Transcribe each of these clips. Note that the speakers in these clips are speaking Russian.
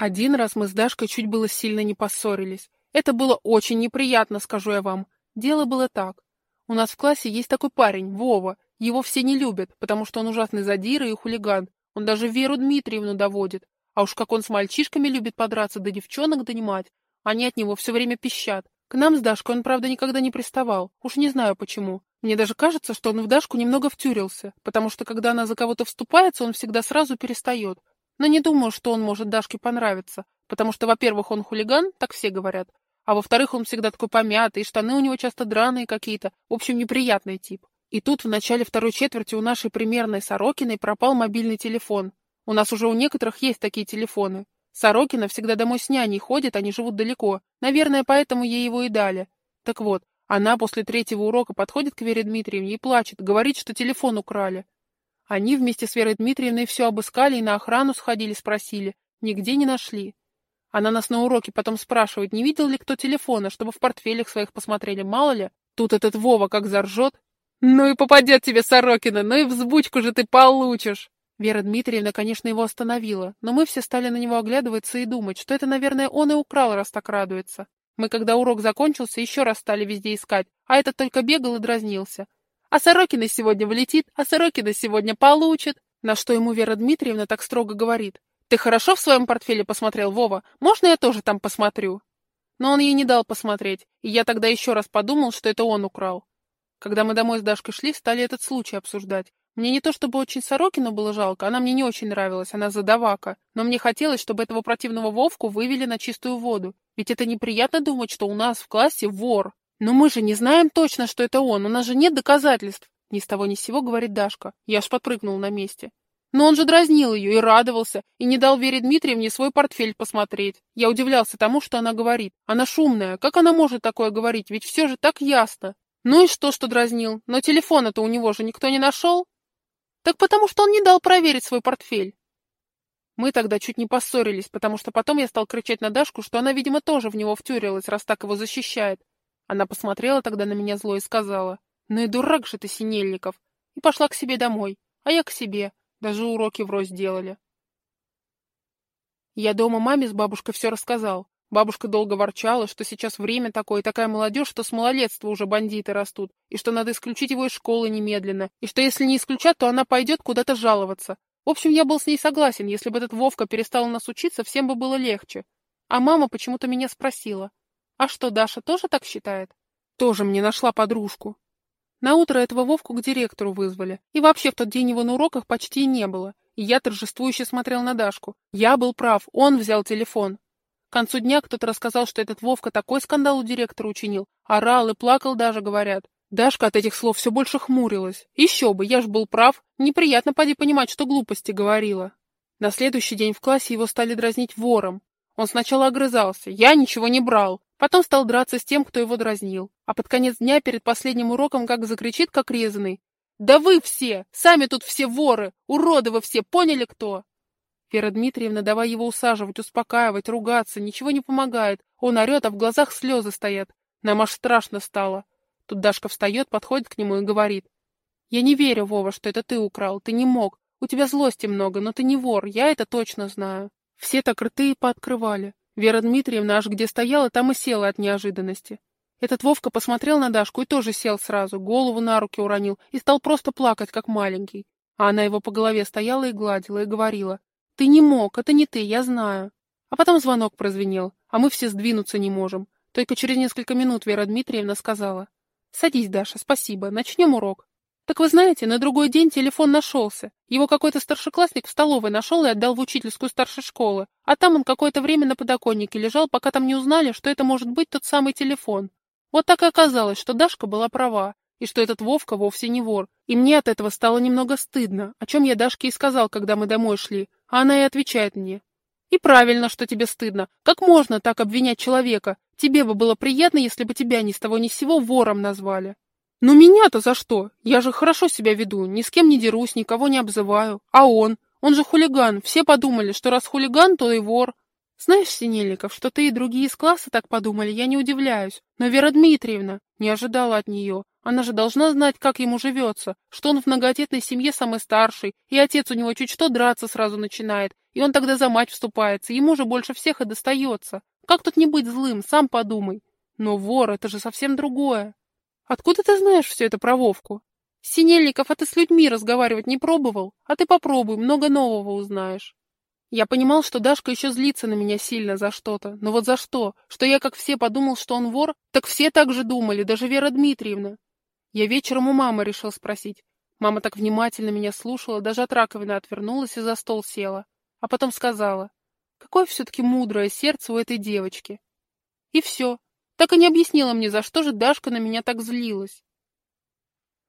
Один раз мы с Дашкой чуть было сильно не поссорились. Это было очень неприятно, скажу я вам. Дело было так. У нас в классе есть такой парень, Вова. Его все не любят, потому что он ужасный задира и хулиган. Он даже Веру Дмитриевну доводит. А уж как он с мальчишками любит подраться, да девчонок донимать. Они от него все время пищат. К нам с Дашкой он, правда, никогда не приставал. Уж не знаю почему. Мне даже кажется, что он в Дашку немного втюрился, потому что когда она за кого-то вступается, он всегда сразу перестает. Но не думаю, что он может Дашке понравиться, потому что, во-первых, он хулиган, так все говорят, а во-вторых, он всегда такой помятый, и штаны у него часто драные какие-то, в общем, неприятный тип. И тут в начале второй четверти у нашей примерной Сорокиной пропал мобильный телефон. У нас уже у некоторых есть такие телефоны. Сорокина всегда домой с няней ходит, они живут далеко. Наверное, поэтому ей его и дали. Так вот, она после третьего урока подходит к Вере Дмитриевне и плачет, говорит, что телефон украли. Они вместе с Верой Дмитриевной все обыскали и на охрану сходили, спросили. Нигде не нашли. Она нас на уроке потом спрашивает, не видел ли кто телефона, чтобы в портфелях своих посмотрели, мало ли. Тут этот Вова как заржет. Ну и попадет тебе Сорокина, ну и взбучку же ты получишь. Вера Дмитриевна, конечно, его остановила, но мы все стали на него оглядываться и думать, что это, наверное, он и украл, раз так радуется. Мы, когда урок закончился, еще раз стали везде искать, а этот только бегал и дразнился. А Сорокина сегодня влетит, а Сорокина сегодня получит. На что ему Вера Дмитриевна так строго говорит. Ты хорошо в своем портфеле посмотрел, Вова? Можно я тоже там посмотрю? Но он ей не дал посмотреть, и я тогда еще раз подумал, что это он украл. Когда мы домой с Дашкой шли, стали этот случай обсуждать. Мне не то чтобы очень Сорокину было жалко, она мне не очень нравилась, она задавака. Но мне хотелось, чтобы этого противного Вовку вывели на чистую воду. Ведь это неприятно думать, что у нас в классе вор. «Но мы же не знаем точно, что это он, у нас же нет доказательств!» Ни с того ни с сего говорит Дашка. Я аж подпрыгнул на месте. Но он же дразнил ее и радовался, и не дал Вере Дмитриевне свой портфель посмотреть. Я удивлялся тому, что она говорит. Она шумная, как она может такое говорить, ведь все же так ясно. Ну и что, что дразнил? Но телефона-то у него же никто не нашел? Так потому что он не дал проверить свой портфель. Мы тогда чуть не поссорились, потому что потом я стал кричать на Дашку, что она, видимо, тоже в него втюрилась, раз так его защищает. Она посмотрела тогда на меня зло и сказала, «Ну и дурак же ты, Синельников!» и пошла к себе домой, а я к себе, даже уроки врозь делали. Я дома маме с бабушкой все рассказал. Бабушка долго ворчала, что сейчас время такое, такая молодежь, что с малолетства уже бандиты растут, и что надо исключить его из школы немедленно, и что если не исключат, то она пойдет куда-то жаловаться. В общем, я был с ней согласен, если бы этот Вовка перестал у нас учиться, всем бы было легче. А мама почему-то меня спросила, а что, Даша тоже так считает? Тоже мне нашла подружку. На утро этого Вовку к директору вызвали. И вообще в тот день его на уроках почти не было. И я торжествующе смотрел на Дашку. Я был прав, он взял телефон. К концу дня кто-то рассказал, что этот Вовка такой скандал у директора учинил. Орал и плакал даже, говорят. Дашка от этих слов все больше хмурилась. Еще бы, я ж был прав. Неприятно поди понимать, что глупости говорила. На следующий день в классе его стали дразнить вором. Он сначала огрызался. Я ничего не брал. Потом стал драться с тем, кто его дразнил. А под конец дня, перед последним уроком, как закричит, как резанный. «Да вы все! Сами тут все воры! Уроды вы все! Поняли, кто?» Вера Дмитриевна, давай его усаживать, успокаивать, ругаться, ничего не помогает. Он орет, а в глазах слезы стоят. Нам аж страшно стало. Тут Дашка встает, подходит к нему и говорит. «Я не верю, Вова, что это ты украл. Ты не мог. У тебя злости много, но ты не вор, я это точно знаю». Все так рты и пооткрывали. Вера Дмитриевна аж где стояла, там и села от неожиданности. Этот Вовка посмотрел на Дашку и тоже сел сразу, голову на руки уронил и стал просто плакать, как маленький. А она его по голове стояла и гладила, и говорила, «Ты не мог, это не ты, я знаю». А потом звонок прозвенел, а мы все сдвинуться не можем. Только через несколько минут Вера Дмитриевна сказала, «Садись, Даша, спасибо, начнем урок». Так вы знаете, на другой день телефон нашелся. Его какой-то старшеклассник в столовой нашел и отдал в учительскую старшей школы. А там он какое-то время на подоконнике лежал, пока там не узнали, что это может быть тот самый телефон. Вот так и оказалось, что Дашка была права, и что этот Вовка вовсе не вор. И мне от этого стало немного стыдно, о чем я Дашке и сказал, когда мы домой шли. А она и отвечает мне. И правильно, что тебе стыдно. Как можно так обвинять человека? Тебе бы было приятно, если бы тебя ни с того ни с сего вором назвали. «Ну меня-то за что? Я же хорошо себя веду, ни с кем не дерусь, никого не обзываю. А он? Он же хулиган. Все подумали, что раз хулиган, то и вор. Знаешь, Синельников, что ты и другие из класса так подумали, я не удивляюсь. Но Вера Дмитриевна не ожидала от нее. Она же должна знать, как ему живется, что он в многодетной семье самый старший, и отец у него чуть что драться сразу начинает, и он тогда за мать вступается, ему же больше всех и достается. Как тут не быть злым, сам подумай. Но вор — это же совсем другое. Откуда ты знаешь все это про Вовку? Синельников, а ты с людьми разговаривать не пробовал? А ты попробуй, много нового узнаешь. Я понимал, что Дашка еще злится на меня сильно за что-то. Но вот за что? Что я, как все, подумал, что он вор? Так все так же думали, даже Вера Дмитриевна. Я вечером у мамы решил спросить. Мама так внимательно меня слушала, даже от раковины отвернулась и за стол села. А потом сказала, какое все-таки мудрое сердце у этой девочки. И все. Так и не объяснила мне, за что же Дашка на меня так злилась.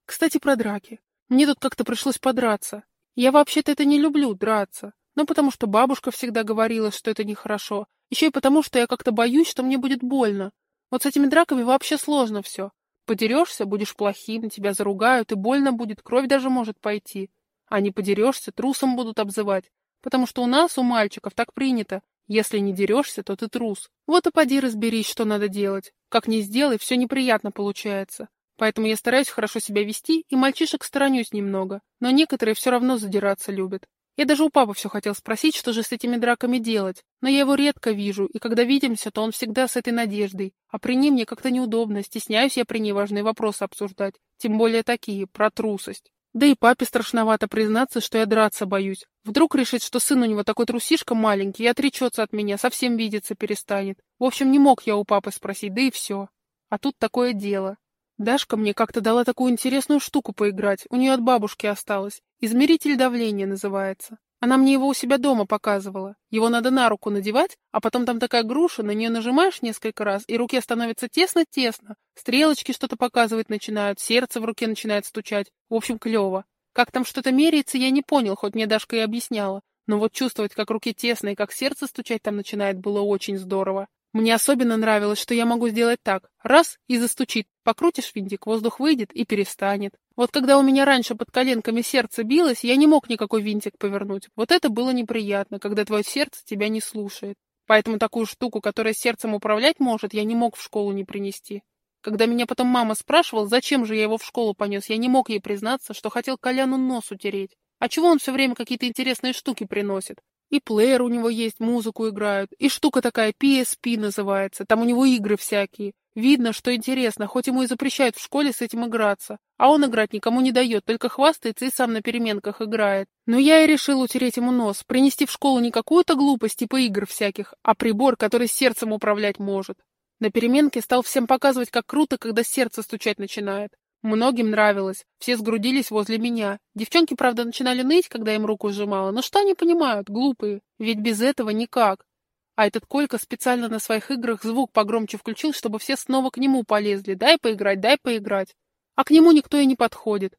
Кстати, про драки. Мне тут как-то пришлось подраться. Я вообще-то это не люблю, драться. Ну, потому что бабушка всегда говорила, что это нехорошо. Еще и потому, что я как-то боюсь, что мне будет больно. Вот с этими драками вообще сложно все. Подерешься, будешь плохим, тебя заругают, и больно будет, кровь даже может пойти. А не подерешься, трусом будут обзывать. Потому что у нас, у мальчиков, так принято. Если не дерешься, то ты трус. Вот и поди разберись, что надо делать. Как не сделай, все неприятно получается. Поэтому я стараюсь хорошо себя вести, и мальчишек сторонюсь немного. Но некоторые все равно задираться любят. Я даже у папы все хотел спросить, что же с этими драками делать, но я его редко вижу, и когда видимся, то он всегда с этой надеждой. А при ней мне как-то неудобно, стесняюсь я при ней важные вопросы обсуждать, тем более такие, про трусость. Да и папе страшновато признаться, что я драться боюсь. Вдруг решит, что сын у него такой трусишка маленький и отречется от меня, совсем видеться перестанет. В общем, не мог я у папы спросить, да и все. А тут такое дело. Дашка мне как-то дала такую интересную штуку поиграть, у нее от бабушки осталось. Измеритель давления называется. Она мне его у себя дома показывала. Его надо на руку надевать, а потом там такая груша, на нее нажимаешь несколько раз, и руке становится тесно-тесно. Стрелочки что-то показывать начинают, сердце в руке начинает стучать. В общем, клево. Как там что-то меряется, я не понял, хоть мне Дашка и объясняла. Но вот чувствовать, как руке тесно и как сердце стучать там начинает, было очень здорово. Мне особенно нравилось, что я могу сделать так. Раз — и застучит. Покрутишь винтик, воздух выйдет и перестанет. Вот когда у меня раньше под коленками сердце билось, я не мог никакой винтик повернуть. Вот это было неприятно, когда твое сердце тебя не слушает. Поэтому такую штуку, которая сердцем управлять может, я не мог в школу не принести. Когда меня потом мама спрашивала, зачем же я его в школу понес, я не мог ей признаться, что хотел Коляну нос утереть. А чего он все время какие-то интересные штуки приносит? И плеер у него есть, музыку играют. И штука такая, PSP называется. Там у него игры всякие. Видно, что интересно, хоть ему и запрещают в школе с этим играться. А он играть никому не дает, только хвастается и сам на переменках играет. Но я и решил утереть ему нос, принести в школу не какую-то глупость типа игр всяких, а прибор, который сердцем управлять может. На переменке стал всем показывать, как круто, когда сердце стучать начинает. Многим нравилось, все сгрудились возле меня. Девчонки, правда, начинали ныть, когда им руку сжимала, но что они понимают, глупые, ведь без этого никак. А этот Колька специально на своих играх звук погромче включил, чтобы все снова к нему полезли. Дай поиграть, дай поиграть. А к нему никто и не подходит.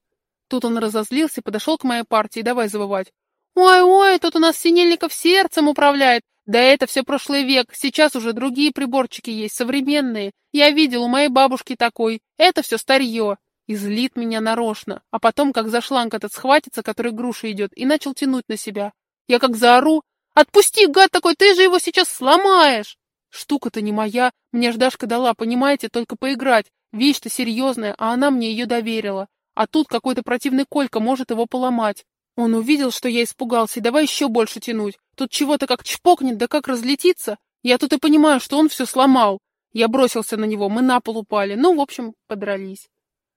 Тут он разозлился подошел к моей партии, давай завывать. «Ой-ой, тут у нас Синельников сердцем управляет. Да это все прошлый век, сейчас уже другие приборчики есть, современные. Я видел у моей бабушки такой. Это все старье. И злит меня нарочно. А потом, как за шланг этот схватится, который груша идет, и начал тянуть на себя. Я как заору. «Отпусти, гад такой, ты же его сейчас сломаешь!» Штука-то не моя, мне ж Дашка дала, понимаете, только поиграть. Вещь-то серьезная, а она мне ее доверила. А тут какой-то противный Колька может его поломать. Он увидел, что я испугался, и давай еще больше тянуть. Тут чего-то как чпокнет, да как разлетится. Я тут и понимаю, что он все сломал. Я бросился на него, мы на пол упали. Ну, в общем, подрались.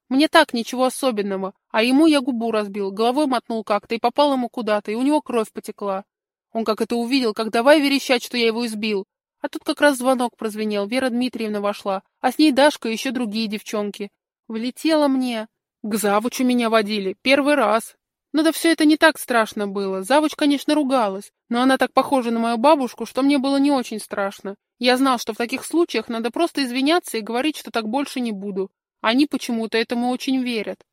Мне так, ничего особенного. А ему я губу разбил, головой мотнул как-то и попал ему куда-то, и у него кровь потекла. Он как это увидел, как давай верещать, что я его избил. А тут как раз звонок прозвенел, Вера Дмитриевна вошла, а с ней Дашка и еще другие девчонки. Влетела мне. К завучу меня водили, первый раз. Но да все это не так страшно было. Завуч, конечно, ругалась, но она так похожа на мою бабушку, что мне было не очень страшно. Я знал, что в таких случаях надо просто извиняться и говорить, что так больше не буду. Они почему-то этому очень верят.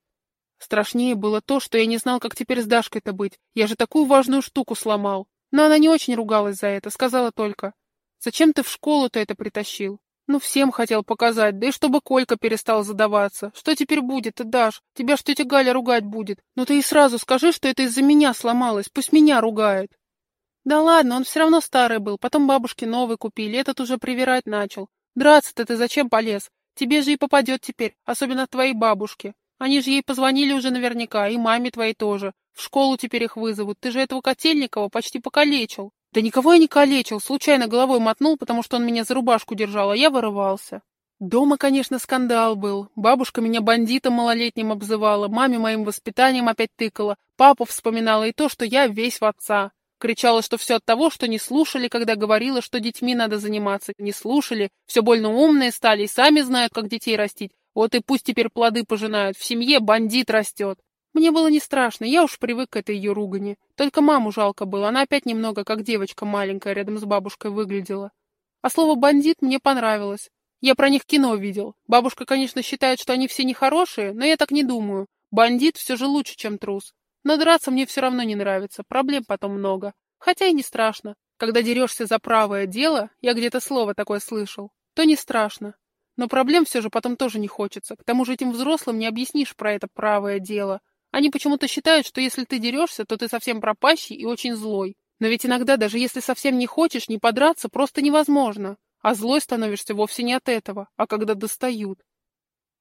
Страшнее было то, что я не знал, как теперь с Дашкой-то быть. Я же такую важную штуку сломал. Но она не очень ругалась за это, сказала только. «Зачем ты в школу-то это притащил?» Ну, всем хотел показать, да и чтобы Колька перестал задаваться. Что теперь будет, ты дашь? Тебя ж тетя Галя ругать будет. Ну ты и сразу скажи, что это из-за меня сломалось, пусть меня ругает. Да ладно, он все равно старый был, потом бабушки новый купили, этот уже привирать начал. Драться-то ты зачем полез? Тебе же и попадет теперь, особенно твоей бабушки. Они же ей позвонили уже наверняка, и маме твоей тоже. В школу теперь их вызовут. Ты же этого Котельникова почти покалечил. Да никого я не калечил, случайно головой мотнул, потому что он меня за рубашку держал, а я вырывался. Дома, конечно, скандал был. Бабушка меня бандитом малолетним обзывала, маме моим воспитанием опять тыкала, папу вспоминала и то, что я весь в отца. Кричала, что все от того, что не слушали, когда говорила, что детьми надо заниматься. Не слушали, все больно умные стали и сами знают, как детей растить. Вот и пусть теперь плоды пожинают, в семье бандит растет. Мне было не страшно, я уж привык к этой ее ругани. Только маму жалко было, она опять немного как девочка маленькая рядом с бабушкой выглядела. А слово «бандит» мне понравилось. Я про них кино видел. Бабушка, конечно, считает, что они все нехорошие, но я так не думаю. Бандит все же лучше, чем трус. Но драться мне все равно не нравится, проблем потом много. Хотя и не страшно. Когда дерешься за правое дело, я где-то слово такое слышал, то не страшно. Но проблем все же потом тоже не хочется. К тому же этим взрослым не объяснишь про это правое дело. Они почему-то считают, что если ты дерешься, то ты совсем пропащий и очень злой. Но ведь иногда, даже если совсем не хочешь, не подраться просто невозможно. А злой становишься вовсе не от этого, а когда достают.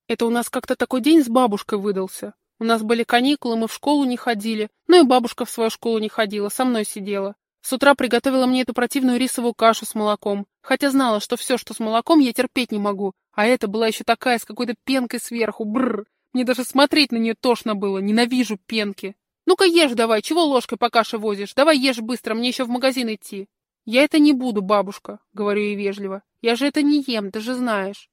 Это у нас как-то такой день с бабушкой выдался. У нас были каникулы, мы в школу не ходили. Ну и бабушка в свою школу не ходила, со мной сидела. С утра приготовила мне эту противную рисовую кашу с молоком. Хотя знала, что все, что с молоком, я терпеть не могу. А это была еще такая, с какой-то пенкой сверху. Бррр. Мне даже смотреть на нее тошно было. Ненавижу пенки. Ну-ка ешь давай, чего ложкой по каше возишь? Давай ешь быстро, мне еще в магазин идти. «Я это не буду, бабушка», — говорю ей вежливо. «Я же это не ем, ты же знаешь».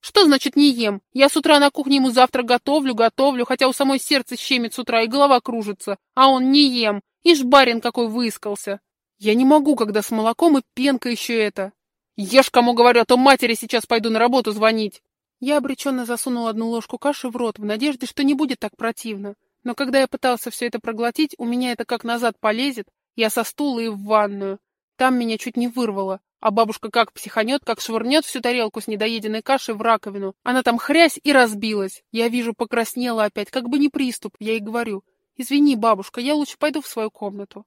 «Что значит не ем? Я с утра на кухне ему завтрак готовлю, готовлю, хотя у самой сердце щемит с утра и голова кружится, а он не ем. Ишь, барин какой выискался. Я не могу, когда с молоком и пенка еще это. Ешь, кому говорю, а то матери сейчас пойду на работу звонить». Я обреченно засунул одну ложку каши в рот, в надежде, что не будет так противно. Но когда я пытался все это проглотить, у меня это как назад полезет, я со стула и в ванную. Там меня чуть не вырвало. А бабушка как психанет, как швырнет всю тарелку с недоеденной кашей в раковину. Она там хрясь и разбилась. Я вижу, покраснела опять, как бы не приступ. Я ей говорю, извини, бабушка, я лучше пойду в свою комнату.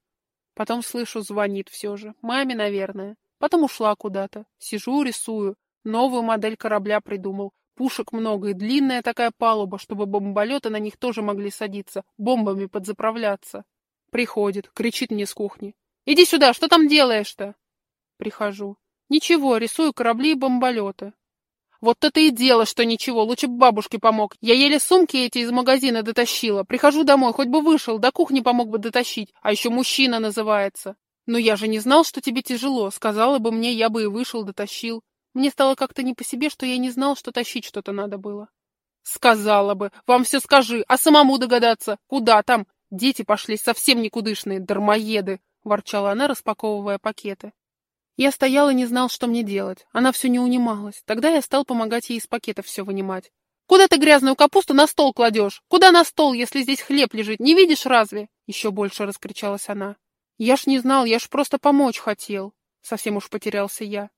Потом слышу, звонит все же. Маме, наверное. Потом ушла куда-то. Сижу, рисую. Новую модель корабля придумал. Пушек много и длинная такая палуба, чтобы бомболеты на них тоже могли садиться, бомбами подзаправляться. Приходит, кричит мне с кухни. Иди сюда, что там делаешь-то? Прихожу. Ничего, рисую корабли и бомболеты. Вот это и дело, что ничего, лучше бы бабушке помог. Я еле сумки эти из магазина дотащила. Прихожу домой, хоть бы вышел, до кухни помог бы дотащить. А еще мужчина называется. Но я же не знал, что тебе тяжело. Сказала бы мне, я бы и вышел, дотащил. Мне стало как-то не по себе, что я не знал, что тащить что-то надо было. Сказала бы, вам все скажи, а самому догадаться. Куда там? Дети пошли совсем никудышные, дармоеды. — ворчала она, распаковывая пакеты. Я стоял и не знал, что мне делать. Она все не унималась. Тогда я стал помогать ей из пакетов все вынимать. «Куда ты грязную капусту на стол кладешь? Куда на стол, если здесь хлеб лежит? Не видишь разве?» Еще больше раскричалась она. «Я ж не знал, я ж просто помочь хотел». Совсем уж потерялся я.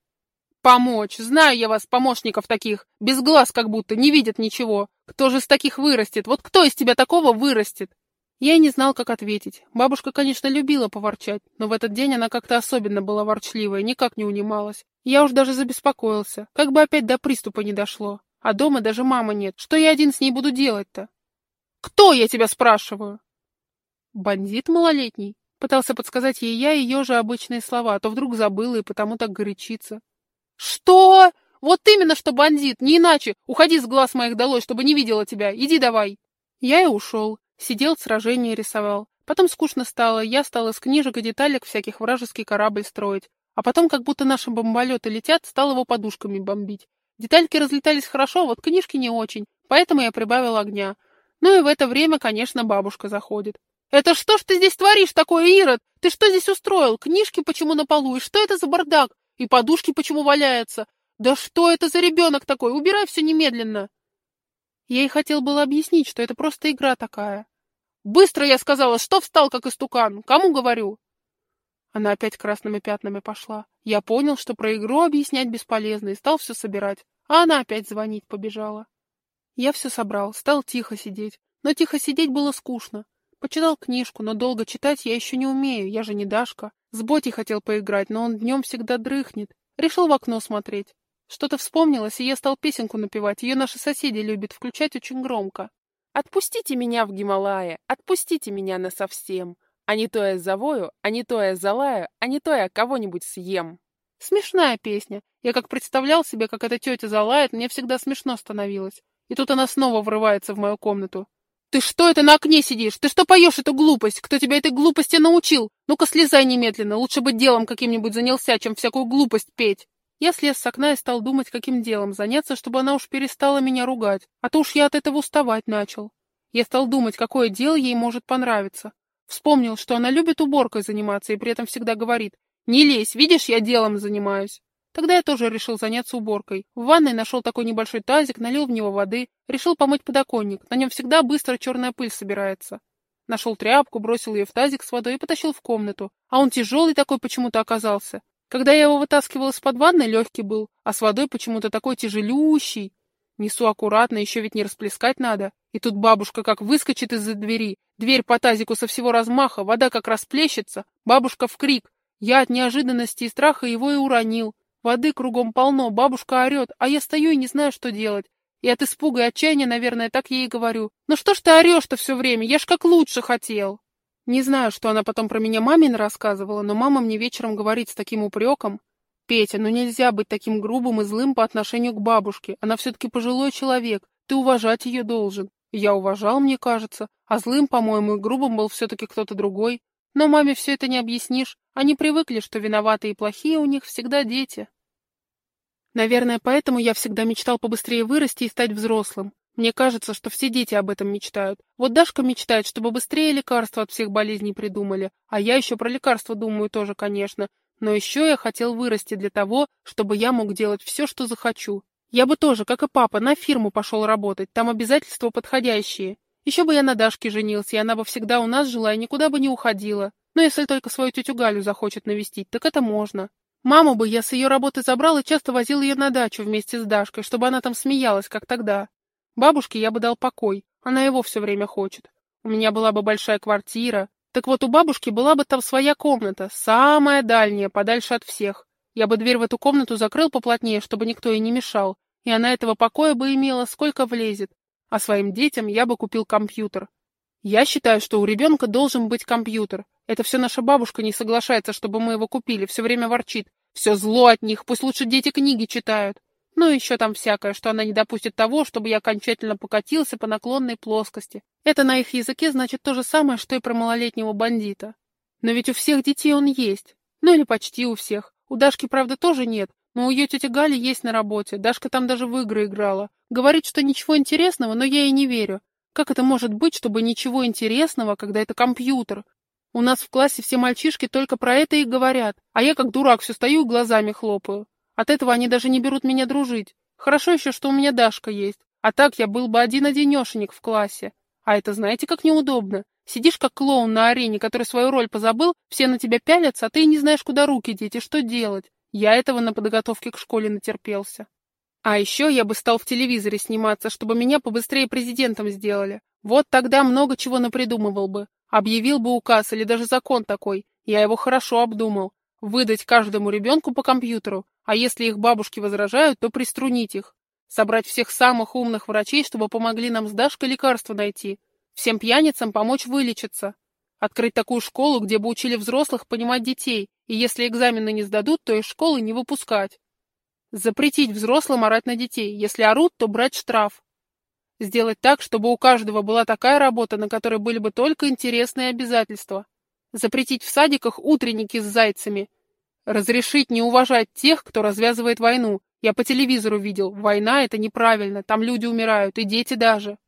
«Помочь! Знаю я вас, помощников таких! Без глаз как будто, не видят ничего! Кто же из таких вырастет? Вот кто из тебя такого вырастет?» Я и не знал, как ответить. Бабушка, конечно, любила поворчать, но в этот день она как-то особенно была ворчливая, никак не унималась. Я уж даже забеспокоился, как бы опять до приступа не дошло. А дома даже мамы нет. Что я один с ней буду делать-то? Кто, я тебя спрашиваю? Бандит малолетний. Пытался подсказать ей я ее же обычные слова, а то вдруг забыла и потому так горячится. Что? Вот именно, что бандит, не иначе. Уходи с глаз моих долой, чтобы не видела тебя. Иди давай. Я и ушел. Сидел, сражение рисовал. Потом скучно стало, я стал из книжек и деталек всяких вражеский корабль строить. А потом, как будто наши бомболеты летят, стал его подушками бомбить. Детальки разлетались хорошо, вот книжки не очень, поэтому я прибавил огня. Ну и в это время, конечно, бабушка заходит. «Это что ж ты здесь творишь такое, Ирод? Ты что здесь устроил? Книжки почему на полу? И что это за бардак? И подушки почему валяются? Да что это за ребенок такой? Убирай все немедленно!» Я ей хотел было объяснить, что это просто игра такая. «Быстро, я сказала, что встал, как истукан? Кому говорю?» Она опять красными пятнами пошла. Я понял, что про игру объяснять бесполезно, и стал все собирать. А она опять звонить побежала. Я все собрал, стал тихо сидеть. Но тихо сидеть было скучно. Почитал книжку, но долго читать я еще не умею, я же не Дашка. С Боти хотел поиграть, но он днем всегда дрыхнет. Решил в окно смотреть. Что-то вспомнилось, и я стал песенку напевать. Ее наши соседи любят включать очень громко. Отпустите меня в Гималая, отпустите меня насовсем. А не то я завою, а не то я залаю, а не то я кого-нибудь съем. Смешная песня. Я как представлял себе, как эта тетя залает, мне всегда смешно становилось. И тут она снова врывается в мою комнату. «Ты что это на окне сидишь? Ты что поешь эту глупость? Кто тебя этой глупости научил? Ну-ка слезай немедленно, лучше бы делом каким-нибудь занялся, чем всякую глупость петь!» Я слез с окна и стал думать, каким делом заняться, чтобы она уж перестала меня ругать, а то уж я от этого уставать начал. Я стал думать, какое дело ей может понравиться. Вспомнил, что она любит уборкой заниматься и при этом всегда говорит «Не лезь, видишь, я делом занимаюсь». Тогда я тоже решил заняться уборкой. В ванной нашел такой небольшой тазик, налил в него воды, решил помыть подоконник. На нем всегда быстро черная пыль собирается. Нашел тряпку, бросил ее в тазик с водой и потащил в комнату. А он тяжелый такой почему-то оказался. Когда я его вытаскивал из-под ванны, легкий был, а с водой почему-то такой тяжелющий. Несу аккуратно, еще ведь не расплескать надо. И тут бабушка как выскочит из-за двери. Дверь по тазику со всего размаха, вода как расплещется. Бабушка в крик. Я от неожиданности и страха его и уронил. Воды кругом полно, бабушка орет, а я стою и не знаю, что делать. И от испуга и отчаяния, наверное, так ей и говорю. «Ну что ж ты орешь-то все время? Я ж как лучше хотел!» Не знаю, что она потом про меня маме рассказывала, но мама мне вечером говорит с таким упреком. «Петя, ну нельзя быть таким грубым и злым по отношению к бабушке. Она все-таки пожилой человек. Ты уважать ее должен». Я уважал, мне кажется, а злым, по-моему, и грубым был все-таки кто-то другой. Но маме все это не объяснишь. Они привыкли, что виноватые и плохие у них всегда дети. Наверное, поэтому я всегда мечтал побыстрее вырасти и стать взрослым. Мне кажется, что все дети об этом мечтают. Вот Дашка мечтает, чтобы быстрее лекарства от всех болезней придумали. А я еще про лекарства думаю тоже, конечно. Но еще я хотел вырасти для того, чтобы я мог делать все, что захочу. Я бы тоже, как и папа, на фирму пошел работать, там обязательства подходящие. Еще бы я на Дашке женился, и она бы всегда у нас жила и никуда бы не уходила. Но если только свою тетю Галю захочет навестить, так это можно. Маму бы я с ее работы забрал и часто возил ее на дачу вместе с Дашкой, чтобы она там смеялась, как тогда. Бабушке я бы дал покой, она его все время хочет. У меня была бы большая квартира. Так вот, у бабушки была бы там своя комната, самая дальняя, подальше от всех. Я бы дверь в эту комнату закрыл поплотнее, чтобы никто ей не мешал, и она этого покоя бы имела, сколько влезет. А своим детям я бы купил компьютер. Я считаю, что у ребенка должен быть компьютер. Это все наша бабушка не соглашается, чтобы мы его купили, все время ворчит. Все зло от них, пусть лучше дети книги читают. Ну еще там всякое, что она не допустит того, чтобы я окончательно покатился по наклонной плоскости. Это на их языке значит то же самое, что и про малолетнего бандита. Но ведь у всех детей он есть. Ну или почти у всех. У Дашки, правда, тоже нет, но у ее тети Гали есть на работе. Дашка там даже в игры играла. Говорит, что ничего интересного, но я ей не верю. Как это может быть, чтобы ничего интересного, когда это компьютер? У нас в классе все мальчишки только про это и говорят, а я как дурак все стою и глазами хлопаю. От этого они даже не берут меня дружить. Хорошо еще, что у меня Дашка есть. А так я был бы один-одинешенек в классе. А это знаете, как неудобно? Сидишь как клоун на арене, который свою роль позабыл, все на тебя пялятся, а ты не знаешь, куда руки деть и что делать. Я этого на подготовке к школе натерпелся. А еще я бы стал в телевизоре сниматься, чтобы меня побыстрее президентом сделали. Вот тогда много чего напридумывал бы. Объявил бы указ или даже закон такой. Я его хорошо обдумал. Выдать каждому ребенку по компьютеру, а если их бабушки возражают, то приструнить их. Собрать всех самых умных врачей, чтобы помогли нам с Дашкой лекарства найти. Всем пьяницам помочь вылечиться. Открыть такую школу, где бы учили взрослых понимать детей, и если экзамены не сдадут, то из школы не выпускать. Запретить взрослым орать на детей. Если орут, то брать штраф. Сделать так, чтобы у каждого была такая работа, на которой были бы только интересные обязательства. Запретить в садиках утренники с зайцами, Разрешить не уважать тех, кто развязывает войну. Я по телевизору видел. Война — это неправильно. Там люди умирают, и дети даже.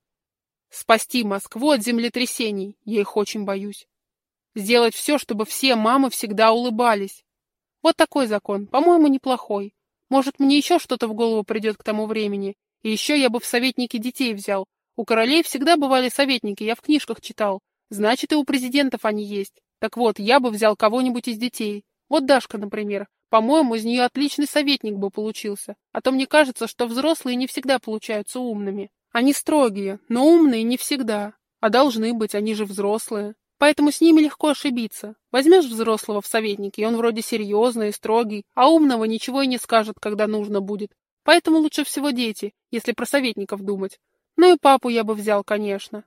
Спасти Москву от землетрясений. Я их очень боюсь. Сделать все, чтобы все мамы всегда улыбались. Вот такой закон. По-моему, неплохой. Может, мне еще что-то в голову придет к тому времени. И еще я бы в советники детей взял. У королей всегда бывали советники, я в книжках читал. Значит, и у президентов они есть. Так вот, я бы взял кого-нибудь из детей. Вот Дашка, например. По-моему, из нее отличный советник бы получился. А то мне кажется, что взрослые не всегда получаются умными. Они строгие, но умные не всегда. А должны быть, они же взрослые. Поэтому с ними легко ошибиться. Возьмешь взрослого в советники, и он вроде серьезный и строгий, а умного ничего и не скажет, когда нужно будет. Поэтому лучше всего дети, если про советников думать. Ну и папу я бы взял, конечно.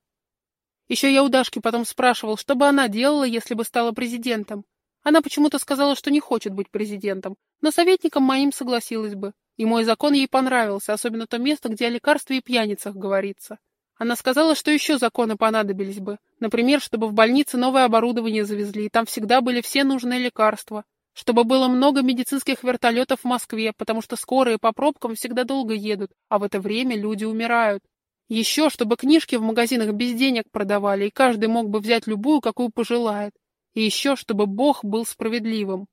Еще я у Дашки потом спрашивал, что бы она делала, если бы стала президентом. Она почему-то сказала, что не хочет быть президентом, но советником моим согласилась бы. И мой закон ей понравился, особенно то место, где о лекарстве и пьяницах говорится. Она сказала, что еще законы понадобились бы. Например, чтобы в больнице новое оборудование завезли, и там всегда были все нужные лекарства. Чтобы было много медицинских вертолетов в Москве, потому что скорые по пробкам всегда долго едут, а в это время люди умирают. Еще, чтобы книжки в магазинах без денег продавали, и каждый мог бы взять любую, какую пожелает. И еще, чтобы Бог был справедливым.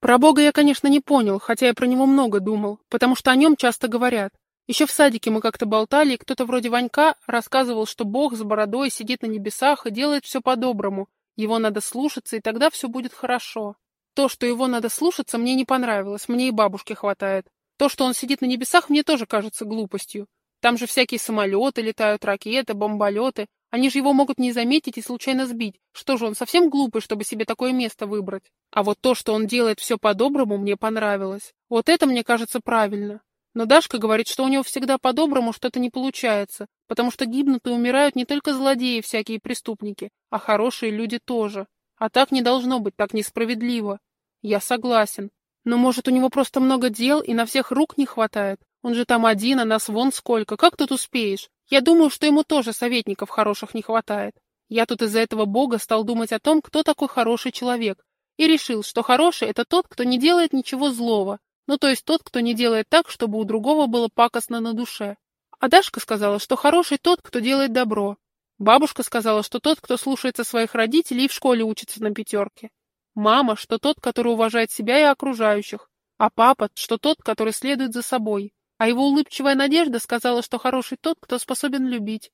Про Бога я, конечно, не понял, хотя я про него много думал, потому что о нем часто говорят. Еще в садике мы как-то болтали, и кто-то вроде Ванька рассказывал, что Бог с бородой сидит на небесах и делает все по-доброму. Его надо слушаться, и тогда все будет хорошо. То, что его надо слушаться, мне не понравилось, мне и бабушке хватает. То, что он сидит на небесах, мне тоже кажется глупостью. Там же всякие самолеты летают, ракеты, бомболеты. Они же его могут не заметить и случайно сбить. Что же, он совсем глупый, чтобы себе такое место выбрать? А вот то, что он делает все по-доброму, мне понравилось. Вот это, мне кажется, правильно. Но Дашка говорит, что у него всегда по-доброму что-то не получается, потому что гибнут и умирают не только злодеи всякие преступники, а хорошие люди тоже. А так не должно быть, так несправедливо. Я согласен. Но может у него просто много дел и на всех рук не хватает? Он же там один, а нас вон сколько. Как тут успеешь? Я думаю, что ему тоже советников хороших не хватает. Я тут из-за этого бога стал думать о том, кто такой хороший человек, и решил, что хороший — это тот, кто не делает ничего злого, ну, то есть тот, кто не делает так, чтобы у другого было пакостно на душе. А Дашка сказала, что хороший тот, кто делает добро. Бабушка сказала, что тот, кто слушается своих родителей и в школе учится на пятерке. Мама, что тот, который уважает себя и окружающих. А папа, что тот, который следует за собой. А его улыбчивая надежда сказала, что хороший тот, кто способен любить.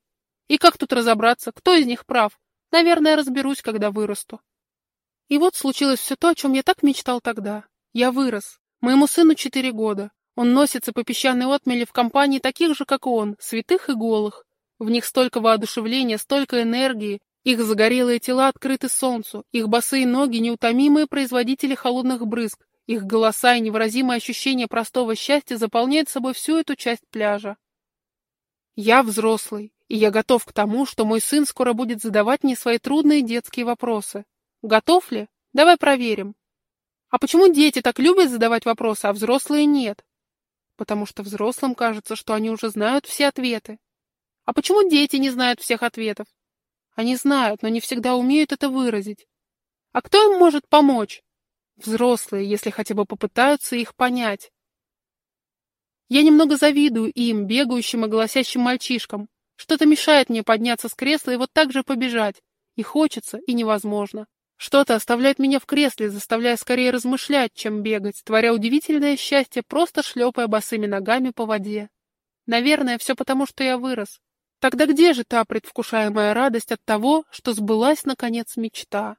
И как тут разобраться, кто из них прав? Наверное, разберусь, когда вырасту. И вот случилось все то, о чем я так мечтал тогда. Я вырос. Моему сыну четыре года. Он носится по песчаной отмели в компании таких же, как он, святых и голых. В них столько воодушевления, столько энергии. Их загорелые тела открыты солнцу, их босые ноги — неутомимые производители холодных брызг, их голоса и невыразимое ощущение простого счастья заполняют собой всю эту часть пляжа. Я взрослый, и я готов к тому, что мой сын скоро будет задавать мне свои трудные детские вопросы. Готов ли? Давай проверим. А почему дети так любят задавать вопросы, а взрослые нет? Потому что взрослым кажется, что они уже знают все ответы. А почему дети не знают всех ответов? Они знают, но не всегда умеют это выразить. А кто им может помочь? Взрослые, если хотя бы попытаются их понять. Я немного завидую им, бегающим и голосящим мальчишкам. Что-то мешает мне подняться с кресла и вот так же побежать. И хочется, и невозможно. Что-то оставляет меня в кресле, заставляя скорее размышлять, чем бегать, творя удивительное счастье, просто шлепая босыми ногами по воде. Наверное, все потому, что я вырос. Тогда где же та предвкушаемая радость от того, что сбылась, наконец, мечта?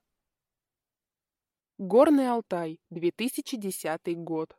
Горный Алтай, 2010 год.